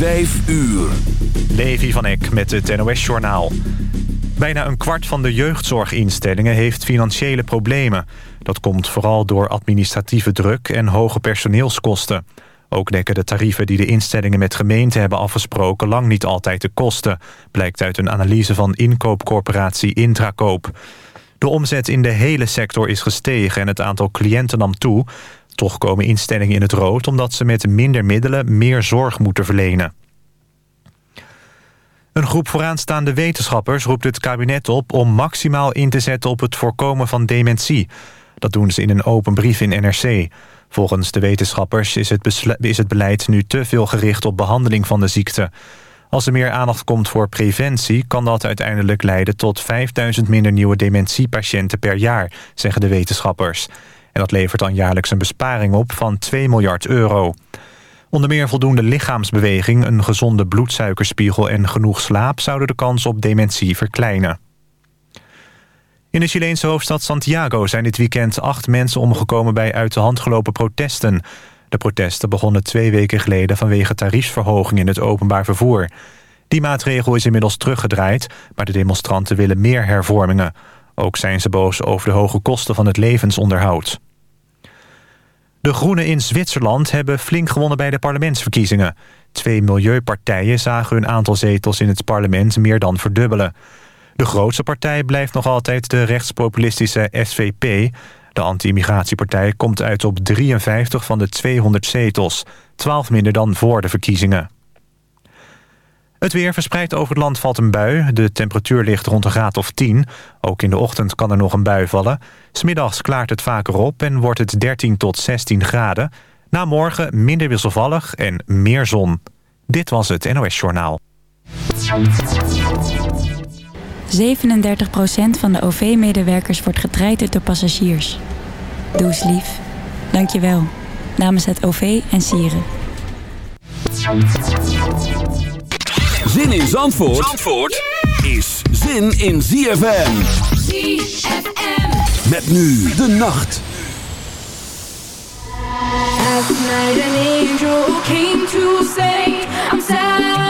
Vijf uur. Levi van Eck met het NOS-journaal. Bijna een kwart van de jeugdzorginstellingen heeft financiële problemen. Dat komt vooral door administratieve druk en hoge personeelskosten. Ook dekken de tarieven die de instellingen met gemeenten hebben afgesproken... lang niet altijd de kosten, blijkt uit een analyse van inkoopcorporatie Intrakoop. De omzet in de hele sector is gestegen en het aantal cliënten nam toe... Toch komen instellingen in het rood omdat ze met minder middelen meer zorg moeten verlenen. Een groep vooraanstaande wetenschappers roept het kabinet op om maximaal in te zetten op het voorkomen van dementie. Dat doen ze in een open brief in NRC. Volgens de wetenschappers is het, is het beleid nu te veel gericht op behandeling van de ziekte. Als er meer aandacht komt voor preventie... kan dat uiteindelijk leiden tot 5000 minder nieuwe dementiepatiënten per jaar... zeggen de wetenschappers. En dat levert dan jaarlijks een besparing op van 2 miljard euro. Onder meer voldoende lichaamsbeweging, een gezonde bloedsuikerspiegel en genoeg slaap... zouden de kans op dementie verkleinen. In de Chileense hoofdstad Santiago zijn dit weekend acht mensen omgekomen... bij uit de hand gelopen protesten. De protesten begonnen twee weken geleden vanwege tariefsverhoging in het openbaar vervoer. Die maatregel is inmiddels teruggedraaid, maar de demonstranten willen meer hervormingen. Ook zijn ze boos over de hoge kosten van het levensonderhoud. De Groenen in Zwitserland hebben flink gewonnen bij de parlementsverkiezingen. Twee milieupartijen zagen hun aantal zetels in het parlement meer dan verdubbelen. De grootste partij blijft nog altijd de rechtspopulistische SVP. De anti-immigratiepartij komt uit op 53 van de 200 zetels. 12 minder dan voor de verkiezingen. Het weer verspreid over het land valt een bui. De temperatuur ligt rond een graad of 10. Ook in de ochtend kan er nog een bui vallen. Smiddags klaart het vaker op en wordt het 13 tot 16 graden. Na morgen minder wisselvallig en meer zon. Dit was het NOS Journaal. 37% van de OV-medewerkers wordt getraind door passagiers. Doe eens lief. Dank je wel. Namens het OV en Sieren. Zin in Zandvoort, Zandvoort is zin in ZFM. ZFM. Met nu de nacht. Last night an angel came to say, I'm sad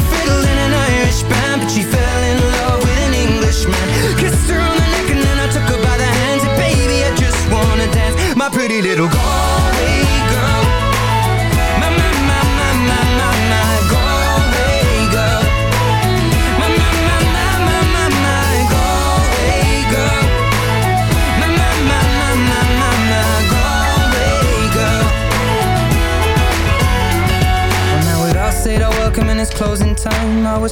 pretty little Galway girl My, my, my, my, my, my, my Galway girl My, my, my, my, my, my, my Galway girl My, my, my, my, my, my, my Galway girl well, now we'd all said our welcome and it's closing time I was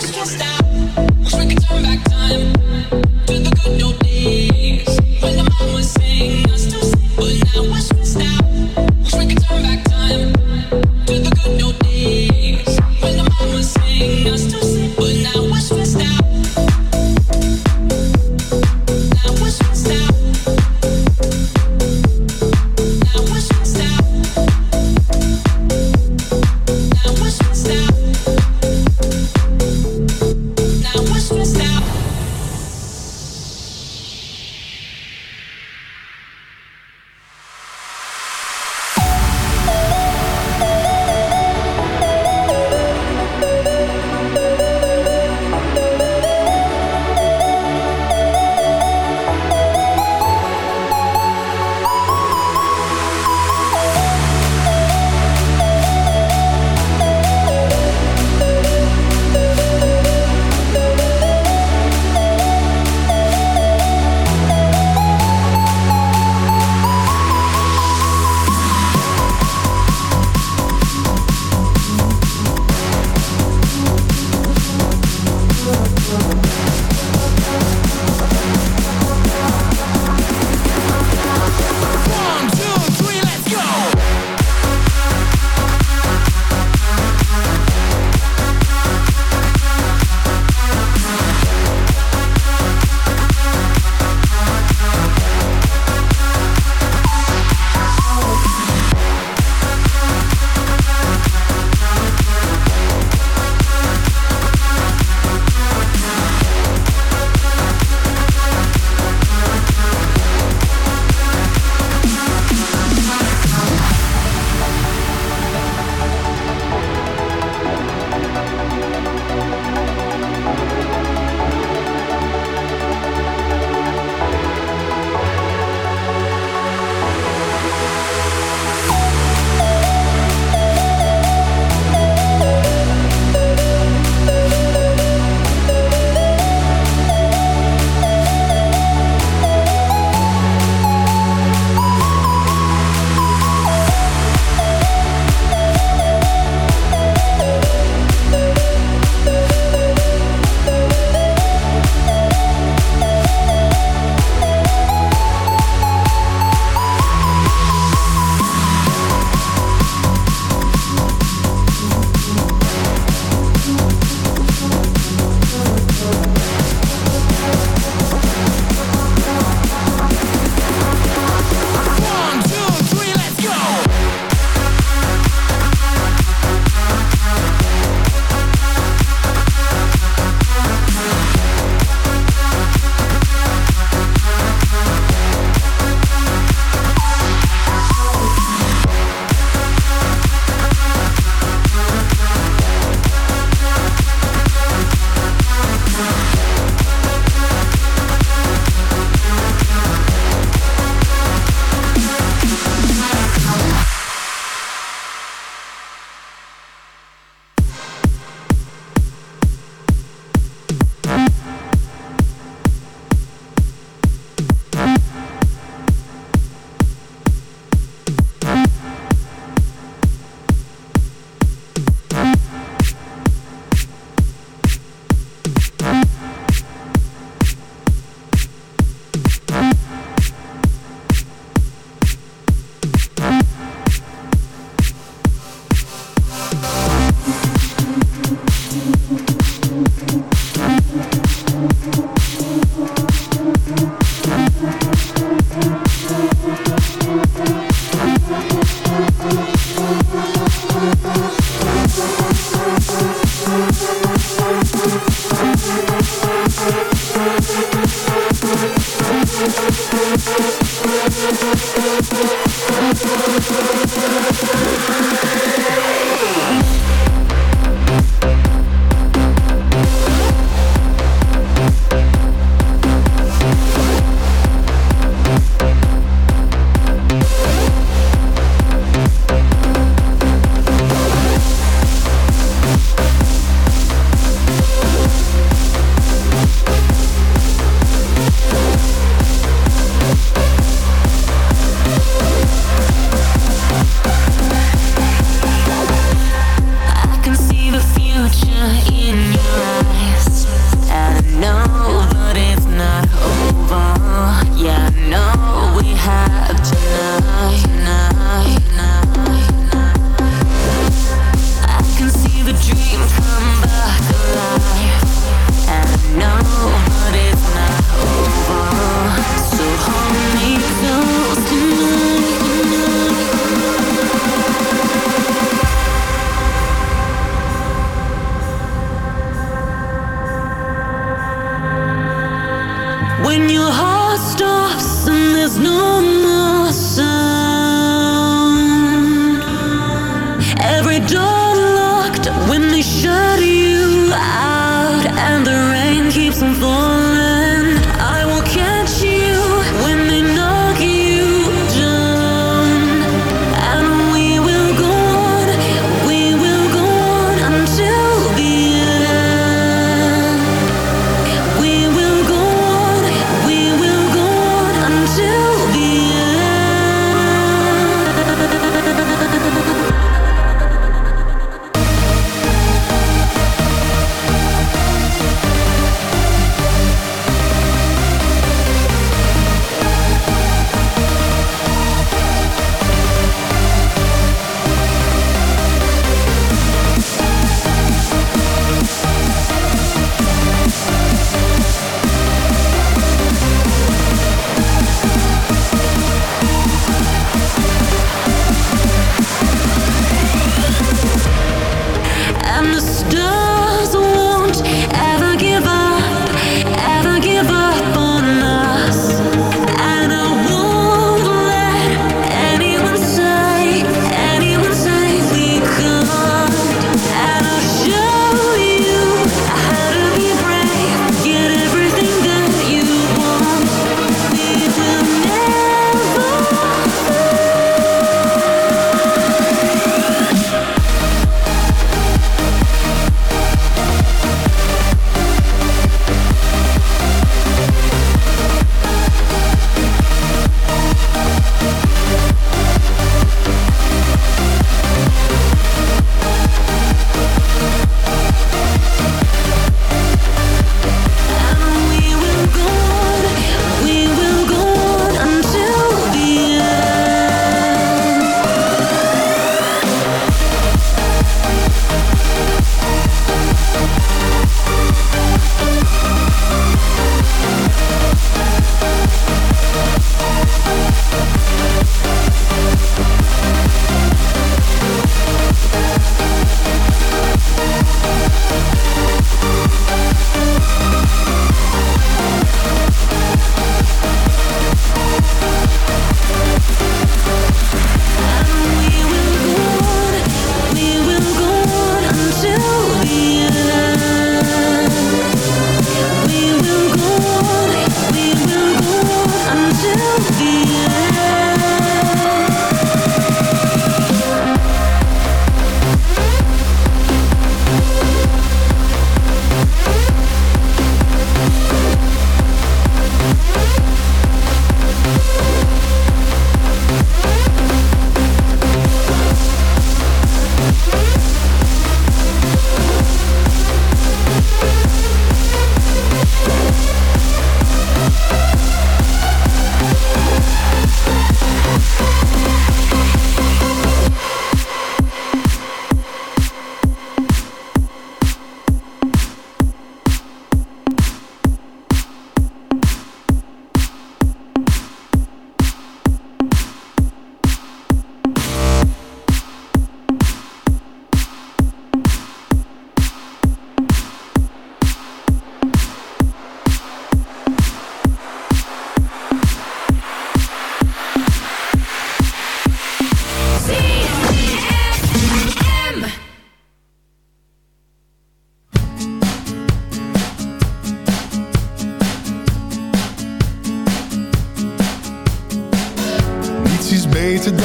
Just can't stop.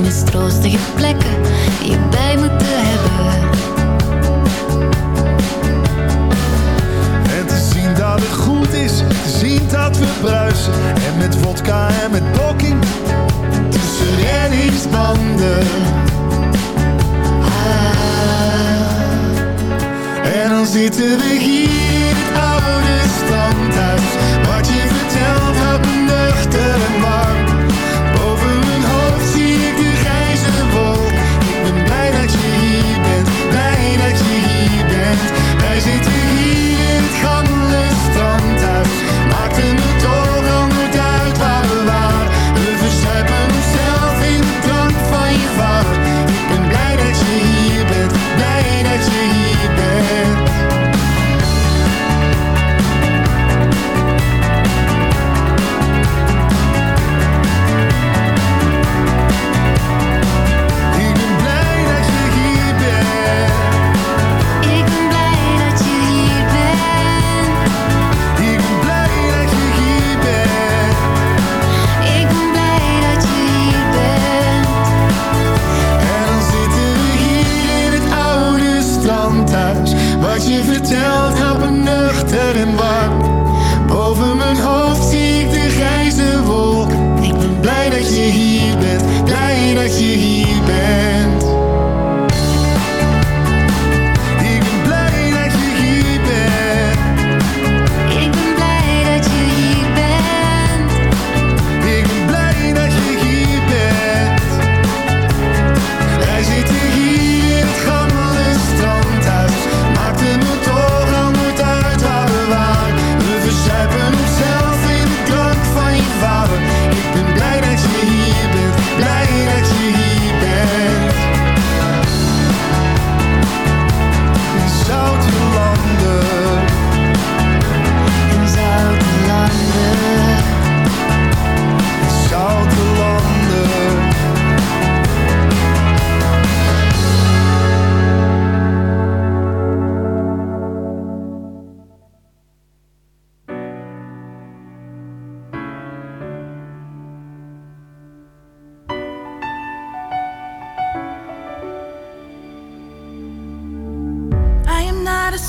mistroostige plekken je bij moeten hebben. En te zien dat het goed is, te zien dat we bruisen. En met vodka en met blokking tussen reddingsbanden. Ah. En dan zitten we hier het oude standhuis.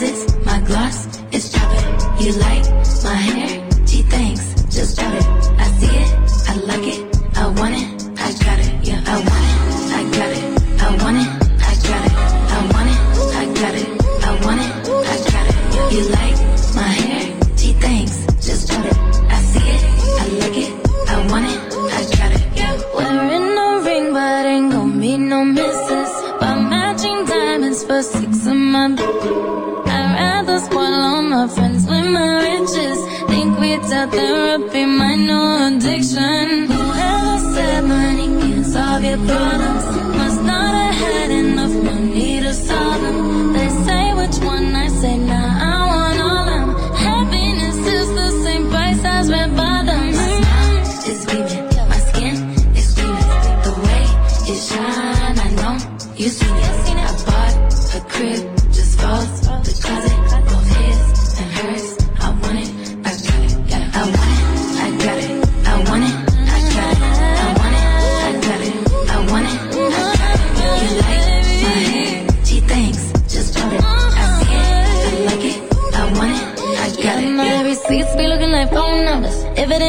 My gloss is chopping. You like my hair? She thinks, Just drop it. I see it.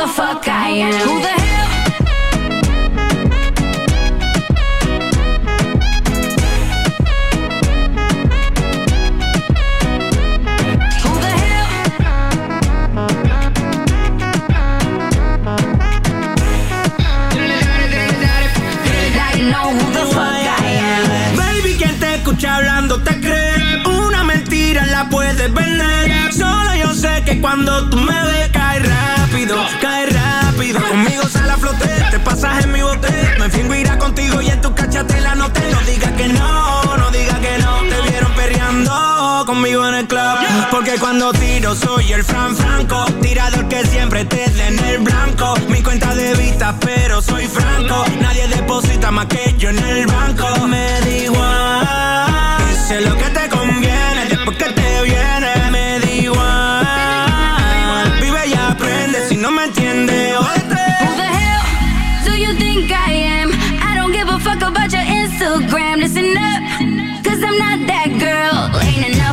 the fuck I am. Hablando te crees Una mentira la puedes vender. Solo yo sé que cuando tú me cuando tiro soy el Fran Franco. Tirador que siempre te dé en el blanco. Mi cuenta de vista, pero soy franco. Nadie deposita más que yo en el banco. Me da igual. Sé lo que te conviene después que te viene. Me da igual. Vive y aprende si no me entiendes. Jódete. Who the hell do you think I am? I don't give a fuck about your Instagram. Listen up, cause I'm not that.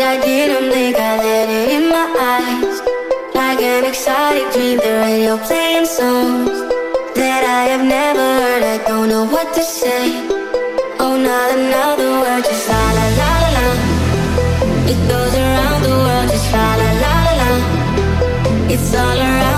I didn't think I let it in my eyes. Like an exotic dream, the radio playing songs that I have never heard. I don't know what to say. Oh, not another word, just la la la la la. It goes around the world, just la la la la la. It's all around